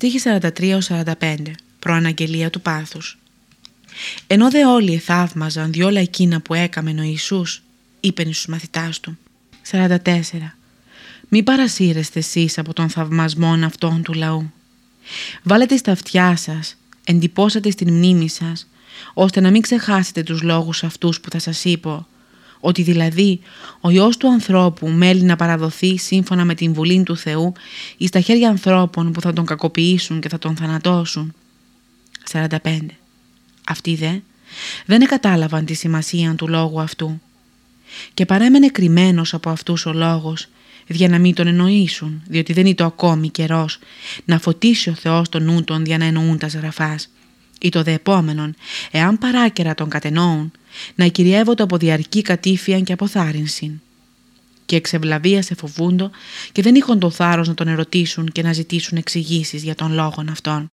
Στοίχη 43-45 Προαναγγελία του πάθους Ενώ δε όλοι θαύμαζαν διόλα εκείνα που έκαμεν ο Ιησούς, είπε στους μαθητάς του. 44. Μη παρασύρεστε εσείς από τον θαυμασμό αυτών του λαού. Βάλετε στα αυτιά σας, εντυπώσατε στην μνήμη σας, ώστε να μην ξεχάσετε τους λόγους αυτούς που θα σας είπω, ότι δηλαδή ο Υιός του ανθρώπου μέλει να παραδοθεί σύμφωνα με την βουλή του Θεού ή στα χέρια ανθρώπων που θα τον κακοποιήσουν και θα τον θανατώσουν. 45. Αυτοί δε δεν εκατάλαβαν τη σημασία του λόγου αυτού και παρέμενε κρυμμένος από αυτούς ο λόγος για να μην τον εννοήσουν, διότι δεν ήταν ακόμη καιρός να φωτίσει ο Θεός τον νου των για να εννοούν τα γραφάς ή το δε επόμενον, εάν παράκαιρα τον κατενόουν, να κυριεύονται από διαρκή κατήφια και αποθάρρυνση. Και εξευλαβία σε φοβούντο και δεν είχαν το θάρρος να τον ερωτήσουν και να ζητήσουν εξηγήσεις για τον λόγον αυτόν.